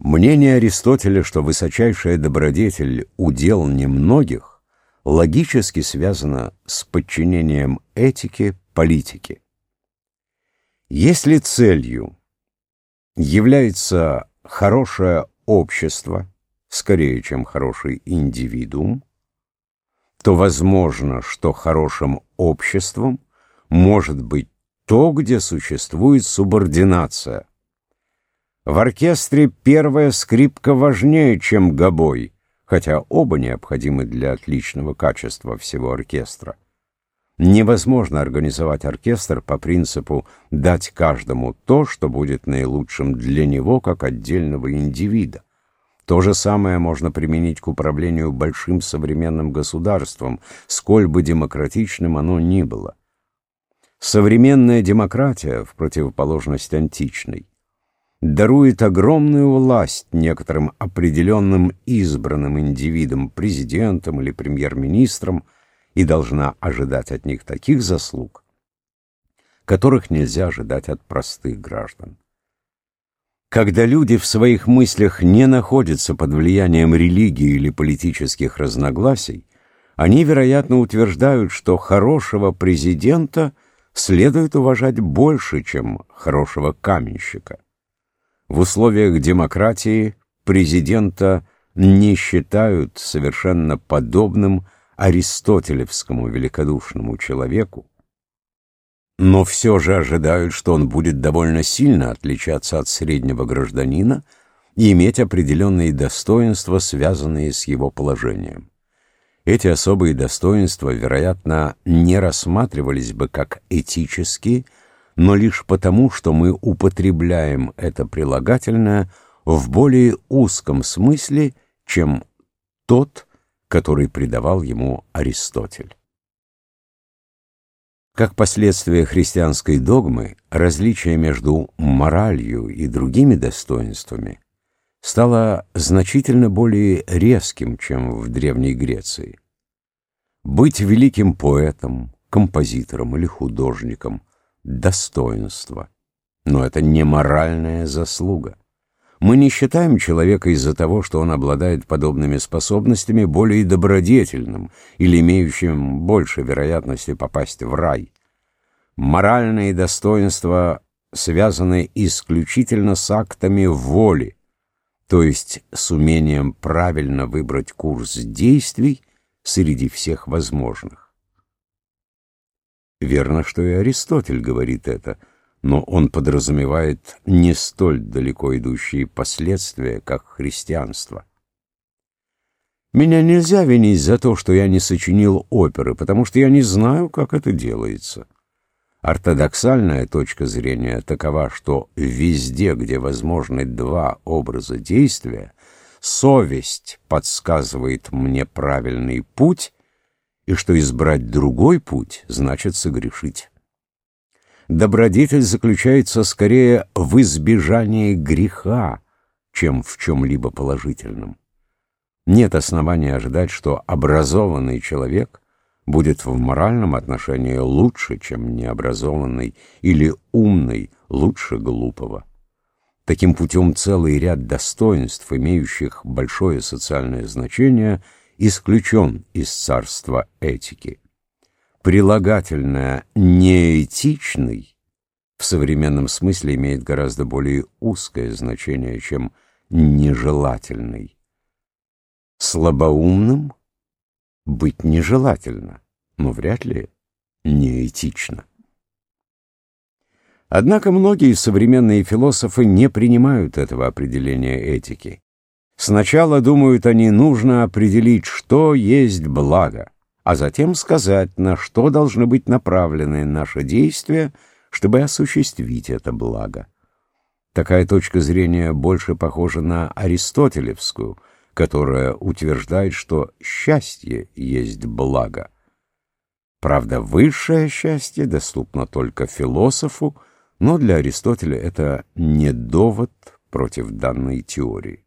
Мнение Аристотеля, что высочайшая добродетель – удел немногих, логически связано с подчинением этике политике. Если целью является хорошее общество, скорее, чем хороший индивидуум, то возможно, что хорошим обществом может быть то, где существует субординация – в оркестре первая скрипка важнее, чем гобой, хотя оба необходимы для отличного качества всего оркестра. Невозможно организовать оркестр по принципу дать каждому то, что будет наилучшим для него как отдельного индивида. То же самое можно применить к управлению большим современным государством, сколь бы демократичным оно ни было. Современная демократия, в противоположность античной, дарует огромную власть некоторым определенным избранным индивидам, президентам или премьер-министрам, и должна ожидать от них таких заслуг, которых нельзя ожидать от простых граждан. Когда люди в своих мыслях не находятся под влиянием религии или политических разногласий, они, вероятно, утверждают, что хорошего президента следует уважать больше, чем хорошего каменщика. В условиях демократии президента не считают совершенно подобным аристотелевскому великодушному человеку, но все же ожидают, что он будет довольно сильно отличаться от среднего гражданина и иметь определенные достоинства, связанные с его положением. Эти особые достоинства, вероятно, не рассматривались бы как этические, но лишь потому, что мы употребляем это прилагательное в более узком смысле, чем тот, который придавал ему Аристотель. Как последствие христианской догмы, различие между моралью и другими достоинствами стало значительно более резким, чем в Древней Греции. Быть великим поэтом, композитором или художником – достоинство. Но это не моральная заслуга. Мы не считаем человека из-за того, что он обладает подобными способностями, более добродетельным или имеющим больше вероятности попасть в рай. Моральные достоинства связаны исключительно с актами воли, то есть с умением правильно выбрать курс действий среди всех возможных. Верно, что и Аристотель говорит это, но он подразумевает не столь далеко идущие последствия, как христианство. Меня нельзя винить за то, что я не сочинил оперы, потому что я не знаю, как это делается. Ортодоксальная точка зрения такова, что везде, где возможны два образа действия, совесть подсказывает мне правильный путь, и что избрать другой путь значит согрешить. Добродетель заключается скорее в избежании греха, чем в чем-либо положительном. Нет основания ожидать, что образованный человек будет в моральном отношении лучше, чем необразованный, или умный лучше глупого. Таким путем целый ряд достоинств, имеющих большое социальное значение – исключен из царства этики. Прилагательное «неэтичный» в современном смысле имеет гораздо более узкое значение, чем «нежелательный». Слабоумным быть нежелательно, но вряд ли неэтично. Однако многие современные философы не принимают этого определения этики. Сначала, думают они, нужно определить, что есть благо, а затем сказать, на что должны быть направлены наши действия, чтобы осуществить это благо. Такая точка зрения больше похожа на аристотелевскую, которая утверждает, что счастье есть благо. Правда, высшее счастье доступно только философу, но для Аристотеля это не довод против данной теории.